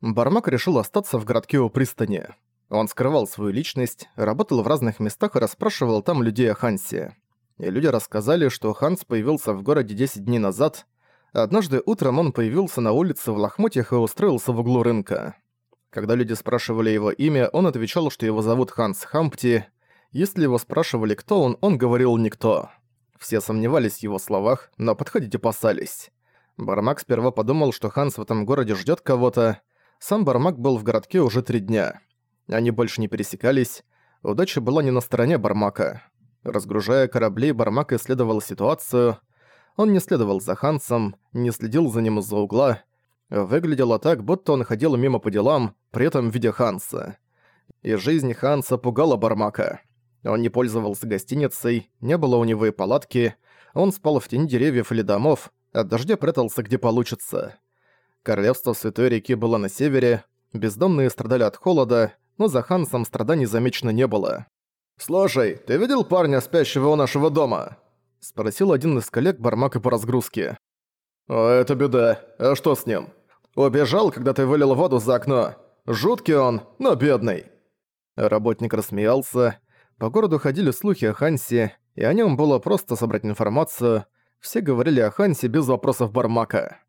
Бармак решил остаться в городке у пристани. Он скрывал свою личность, работал в разных местах и расспрашивал там людей о Хансе. И люди рассказали, что Ханс появился в городе 10 дней назад. Однажды утром он появился на улице в лохмотьях и устроился в углу рынка. Когда люди спрашивали его имя, он отвечал, что его зовут Ханс Хампти. Если его спрашивали, кто он, он говорил «никто». Все сомневались в его словах, но подходить опасались. Бармак сперва подумал, что Ханс в этом городе ждет кого-то. Сам Бармак был в городке уже три дня. Они больше не пересекались. Удача была не на стороне Бармака. Разгружая корабли, Бармак исследовал ситуацию. Он не следовал за Хансом, не следил за ним из-за угла. Выглядело так, будто он ходил мимо по делам, при этом видя Ханса. И жизнь Ханса пугала Бармака. Он не пользовался гостиницей, не было у него и палатки, он спал в тени деревьев или домов, от дождя прятался где получится. Королевство Святой реки было на севере, бездомные страдали от холода, но за Хансом страданий замечено не было. «Слушай, ты видел парня, спящего у нашего дома?» — спросил один из коллег Бармака по разгрузке. «О, это беда. А что с ним?» «Убежал, когда ты вылил воду за окно. Жуткий он, но бедный». Работник рассмеялся. По городу ходили слухи о Хансе, и о нем было просто собрать информацию. Все говорили о Хансе без вопросов Бармака.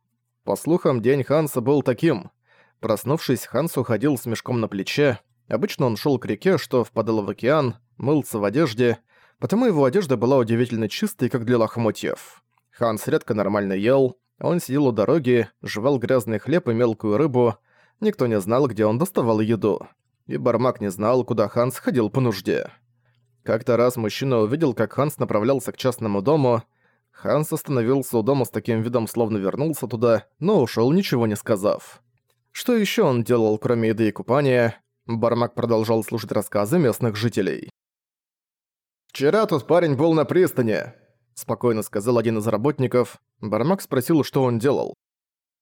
По слухам, день Ханса был таким. Проснувшись, Ханс уходил с мешком на плече. Обычно он шел к реке, что впадал в океан, мылся в одежде, потому его одежда была удивительно чистой, как для лохмотьев. Ханс редко нормально ел, он сидел у дороги, жевал грязный хлеб и мелкую рыбу, никто не знал, где он доставал еду. И Бармак не знал, куда Ханс ходил по нужде. Как-то раз мужчина увидел, как Ханс направлялся к частному дому. Ханс остановился у дома с таким видом, словно вернулся туда, но ушел ничего не сказав. Что еще он делал, кроме еды и купания? Бармак продолжал слушать рассказы местных жителей. «Вчера тот парень был на пристани», — спокойно сказал один из работников. Бармак спросил, что он делал.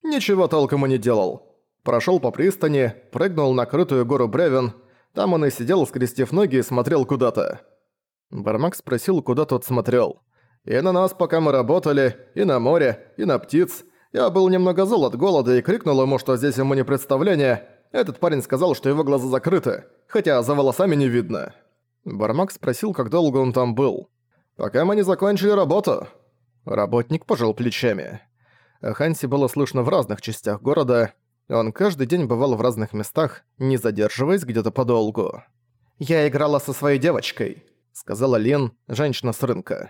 «Ничего толком и не делал. Прошел по пристани, прыгнул на крытую гору бревен. Там он и сидел, скрестив ноги и смотрел куда-то». Бармак спросил, куда тот смотрел. «И на нас, пока мы работали, и на море, и на птиц. Я был немного зол от голода и крикнул ему, что здесь ему не представление, этот парень сказал, что его глаза закрыты, хотя за волосами не видно. Бармак спросил, как долго он там был. «Пока мы не закончили работу». Работник пожал плечами. О Хансе было слышно в разных частях города. Он каждый день бывал в разных местах, не задерживаясь где-то подолгу. «Я играла со своей девочкой», — сказала Лин, женщина с рынка.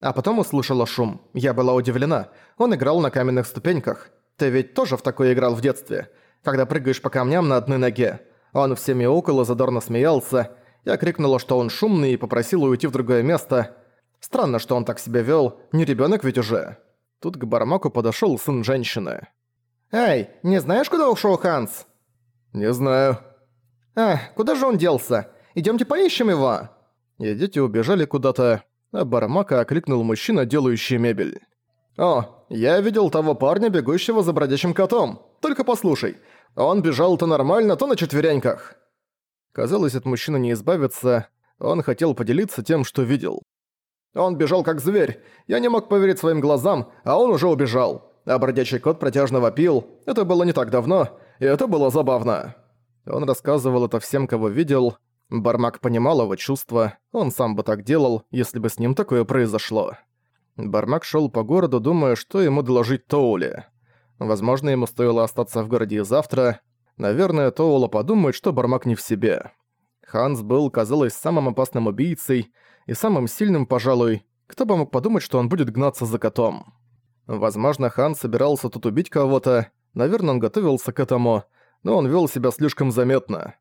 А потом услышала шум. Я была удивлена. Он играл на каменных ступеньках. Ты ведь тоже в такое играл в детстве? когда прыгаешь по камням на одной ноге. Он все мяукал и задорно смеялся. Я крикнула, что он шумный, и попросила уйти в другое место. Странно, что он так себя вел, не ребенок ведь уже. Тут к Бармаку подошел сын женщины. «Эй, не знаешь, куда ушел Ханс?» «Не знаю». «А, куда же он делся? Идемте поищем его!» И дети убежали куда-то, Бармака окликнул мужчина, делающий мебель. «О, я видел того парня, бегущего за бродячим котом. Только послушай, он бежал то нормально, то на четвереньках. Казалось, от мужчины не избавиться, он хотел поделиться тем, что видел. Он бежал как зверь, я не мог поверить своим глазам, а он уже убежал. А бродячий кот протяжно вопил, это было не так давно, и это было забавно. Он рассказывал это всем, кого видел. Бармак понимал его чувства, он сам бы так делал, если бы с ним такое произошло. Бармак шел по городу, думая, что ему доложить Тоуле. Возможно, ему стоило остаться в городе завтра. Наверное, Тоула подумает, что Бармак не в себе. Ханс был, казалось, самым опасным убийцей и самым сильным, пожалуй. Кто бы мог подумать, что он будет гнаться за котом? Возможно, Ханс собирался тут убить кого-то. Наверное, он готовился к этому, но он вел себя слишком заметно.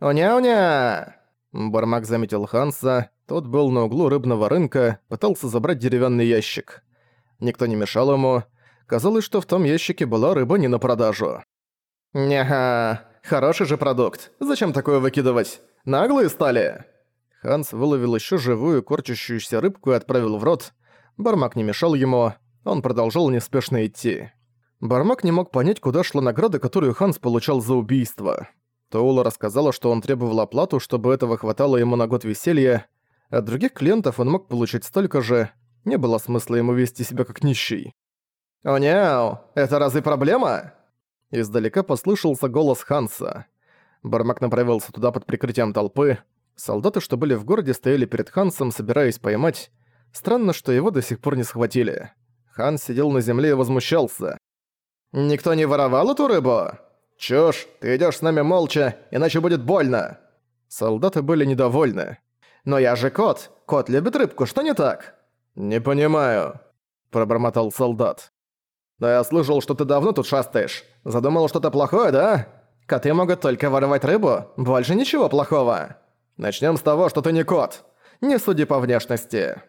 «Оня-оня!» Бармак заметил Ханса. Тот был на углу рыбного рынка, пытался забрать деревянный ящик. Никто не мешал ему, Казалось, что в том ящике была рыба не на продажу. «Няха, хороший же продукт. Зачем такое выкидывать? Наглые стали!» Ханс выловил еще живую, корчащуюся рыбку и отправил в рот. Бармак не мешал ему, он продолжал неспешно идти. Бармак не мог понять, куда шла награда, которую Ханс получал за убийство. Таула рассказала, что он требовал оплату, чтобы этого хватало ему на год веселья. От других клиентов он мог получить столько же, не было смысла ему вести себя как нищий. «О, неу, это разве проблема?» Издалека послышался голос Ханса. Бармак направился туда под прикрытием толпы. Солдаты, что были в городе, стояли перед Хансом, собираясь поймать. Странно, что его до сих пор не схватили. Ханс сидел на земле и возмущался. «Никто не воровал эту рыбу? Чушь, ты идёшь с нами молча, иначе будет больно!» Солдаты были недовольны. «Но я же кот. Кот любит рыбку, что не так?» «Не понимаю», – пробормотал солдат. «Да я слышал, что ты давно тут шастаешь. Задумал что-то плохое, да? Коты могут только воровать рыбу, больше ничего плохого. Начнем с того, что ты не кот. Не суди по внешности».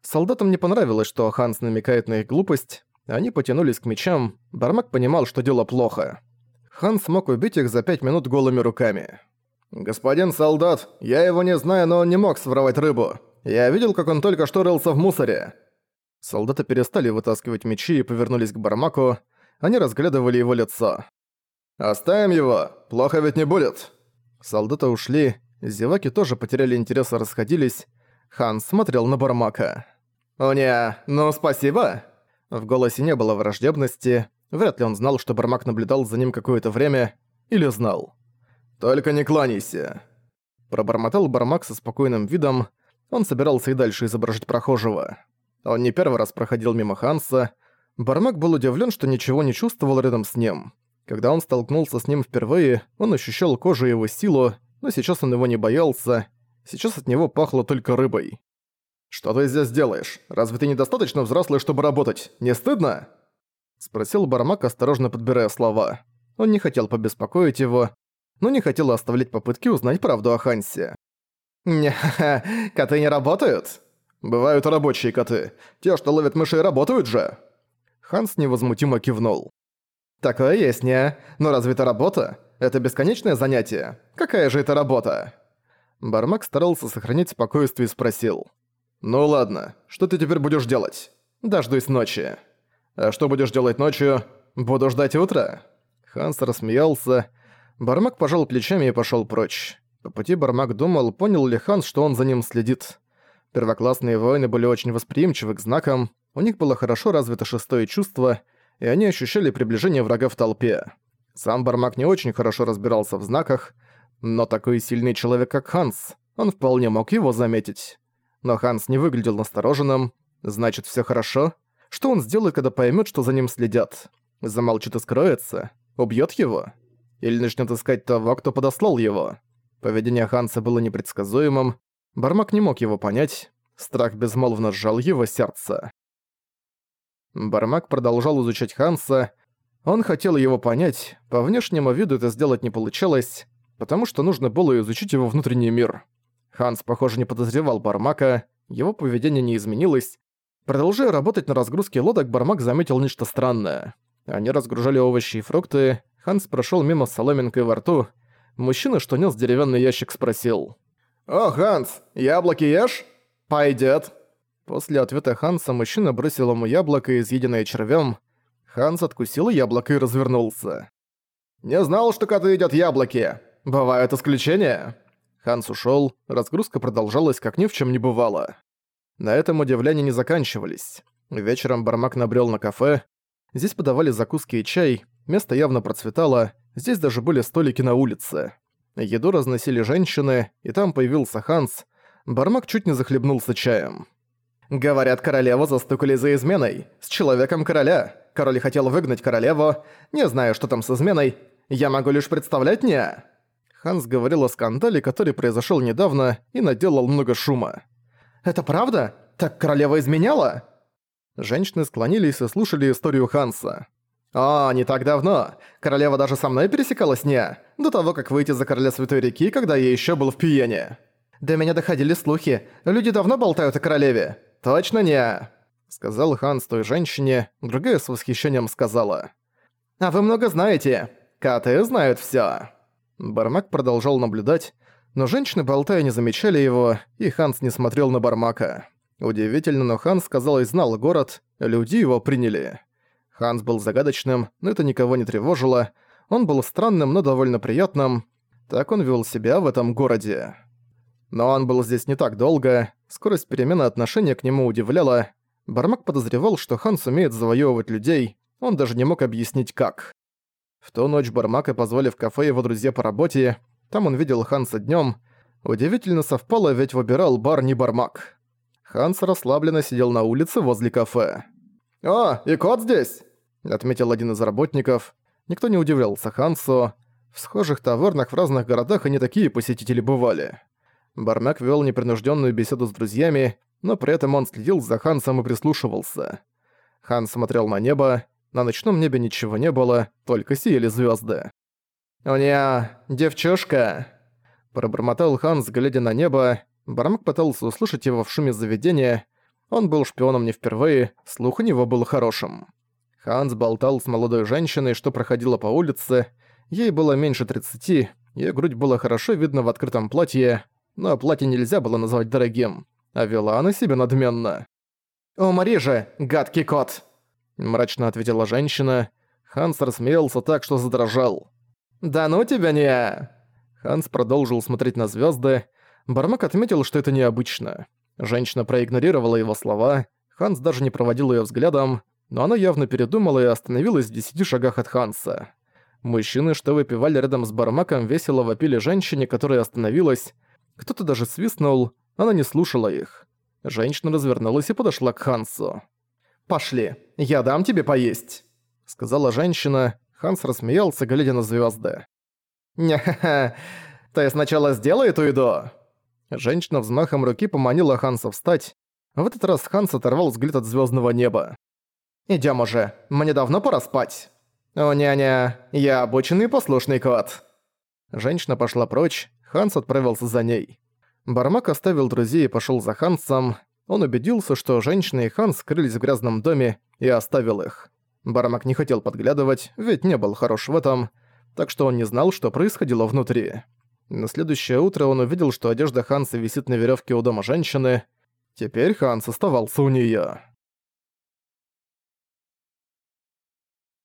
Солдатам не понравилось, что Ханс намекает на их глупость. Они потянулись к мечам. Бармак понимал, что дело плохо. Ханс мог убить их за пять минут голыми руками. «Господин солдат, я его не знаю, но он не мог своровать рыбу. Я видел, как он только что рылся в мусоре». Солдаты перестали вытаскивать мечи и повернулись к Бармаку. Они разглядывали его лицо. «Оставим его, плохо ведь не будет». Солдаты ушли, зеваки тоже потеряли интерес и расходились. Хан смотрел на Бармака. «О не, ну спасибо!» В голосе не было враждебности, вряд ли он знал, что Бармак наблюдал за ним какое-то время, или знал. «Только не кланяйся!» Пробормотал Бармак со спокойным видом, он собирался и дальше изображать прохожего. Он не первый раз проходил мимо Ханса, Бармак был удивлен, что ничего не чувствовал рядом с ним. Когда он столкнулся с ним впервые, он ощущал кожу его силу, но сейчас он его не боялся, сейчас от него пахло только рыбой. «Что ты здесь делаешь? Разве ты недостаточно взрослый, чтобы работать? Не стыдно?» Спросил Бармак, осторожно подбирая слова. Он не хотел побеспокоить его, но не хотел оставлять попытки узнать правду о Хансе. не коты не работают?» «Бывают рабочие коты. Те, что ловят мышей, работают же!» Ханс невозмутимо кивнул. «Такое есть, не? Но разве это работа? Это бесконечное занятие. Какая же это работа?» Бармак старался сохранить спокойствие и спросил. «Ну ладно, что ты теперь будешь делать?» «Дождусь ночи». «А что будешь делать ночью? Буду ждать утра?» Ханс рассмеялся. Бармак пожал плечами и пошёл прочь. По пути Бармак думал, понял ли Ханс, что он за ним следит. Первоклассные воины были очень восприимчивы к знакам, у них было хорошо развито шестое чувство, и они ощущали приближение врага в толпе. Сам Бармак не очень хорошо разбирался в знаках, но такой сильный человек, как Ханс, он вполне мог его заметить. Но Ханс не выглядел настороженным. Значит, все хорошо. Что он сделает, когда поймет, что за ним следят? Замолчит и скроется? Убьет его? Или начнет искать того, кто подослал его? Поведение Ханса было непредсказуемым. Бармак не мог его понять. Страх безмолвно сжал его сердце. Бармак продолжал изучать Ханса. Он хотел его понять, по внешнему виду это сделать не получалось, потому что нужно было изучить его внутренний мир. Ханс, похоже, не подозревал Бармака, его поведение не изменилось. Продолжая работать на разгрузке лодок, Бармак заметил нечто странное. Они разгружали овощи и фрукты, Ханс прошел мимо с соломинкой во рту. Мужчина, что нес деревянный ящик, спросил. «О, Ханс, яблоки ешь? Пойдет». После ответа Ханса мужчина бросил ему яблоко, изъеденное червем. Ханс откусил яблоко и развернулся. «Не знал, что коты едят яблоки. Бывают исключения». Ханс ушёл, разгрузка продолжалась, как ни в чем не бывало. На этом удивления не заканчивались. Вечером Бармак набрел на кафе. Здесь подавали закуски и чай, место явно процветало, здесь даже были столики на улице. Еду разносили женщины, и там появился Ханс. Бармак чуть не захлебнулся чаем. «Говорят, королеву застукали за изменой. С человеком короля. Король хотел выгнать королеву. Не знаю, что там с изменой. Я могу лишь представлять не...» Ханс говорил о скандале, который произошел недавно и наделал много шума. «Это правда? Так королева изменяла?» Женщины склонились и слушали историю Ханса. «О, не так давно. Королева даже со мной пересекалась не, до того, как выйти за короля Святой реки, когда я еще был в Пиене. До меня доходили слухи. Люди давно болтают о королеве. Точно не?» Сказал Ханс той женщине, другая с восхищением сказала. «А вы много знаете. Коты знают всё». Бармак продолжал наблюдать, но женщины болтая не замечали его, и Ханс не смотрел на Бармака. Удивительно, но Ханс, казалось, знал город, люди его приняли. Ханс был загадочным, но это никого не тревожило. Он был странным, но довольно приятным. Так он вел себя в этом городе. Но он был здесь не так долго, скорость перемены отношения к нему удивляла. Бармак подозревал, что Ханс умеет завоевывать людей, он даже не мог объяснить как. В ту ночь Бармака позвали в кафе его друзья по работе, там он видел Ханса днем. Удивительно совпало, ведь выбирал бар не Бармак. Ханс расслабленно сидел на улице возле кафе. «О, и кот здесь!» — отметил один из работников. Никто не удивлялся Хансу. В схожих тавернах в разных городах и не такие посетители бывали. Бармак вел непринужденную беседу с друзьями, но при этом он следил за Хансом и прислушивался. Хан смотрел на небо, на ночном небе ничего не было, только сияли звезды. «У меня девчушка!» Пробормотал Ханс, глядя на небо. Бармак пытался услышать его в шуме заведения. Он был шпионом не впервые, слух у него был хорошим. Ханс болтал с молодой женщиной, что проходила по улице. Ей было меньше 30, ее грудь была хорошо видна в открытом платье, но платье нельзя было назвать дорогим, а вела она себя надменно. «Умри же, гадкий кот!» Мрачно ответила женщина. Ханс рассмеялся так, что задрожал. «Да ну тебя не...» Ханс продолжил смотреть на звезды. Бармак отметил, что это необычно. Женщина проигнорировала его слова, Ханс даже не проводил ее взглядом, но она явно передумала и остановилась в десяти шагах от Ханса. Мужчины, что выпивали рядом с Бармаком, весело вопили женщине, которая остановилась. Кто-то даже свистнул, она не слушала их. Женщина развернулась и подошла к Хансу. «Пошли, я дам тебе поесть», — сказала женщина. Ханс рассмеялся, глядя на звезды. «Не-ха-ха, ты сначала сделай эту еду!» Женщина взмахом руки поманила Ханса встать. В этот раз Ханс оторвал взгляд от звездного неба. «Идём уже, мне давно пора спать». «О, няня, я обученный послушный кот». Женщина пошла прочь, Ханс отправился за ней. Бармак оставил друзей и пошёл за Хансом. Он убедился, что женщина и Ханс скрылись в грязном доме, и оставил их. Бармак не хотел подглядывать, ведь не был хорош в этом, так что он не знал, что происходило внутри. На следующее утро он увидел, что одежда Ханса висит на веревке у дома женщины. Теперь Ханс оставался у неё.